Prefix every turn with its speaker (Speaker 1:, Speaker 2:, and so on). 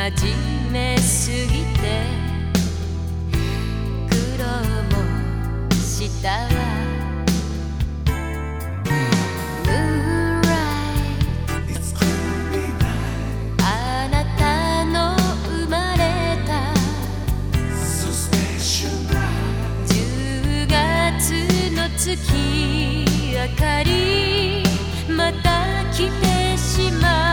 Speaker 1: 真面目すぎて苦労もしたわ。あなたの生まれた。10月の月明かりまた来てしまう。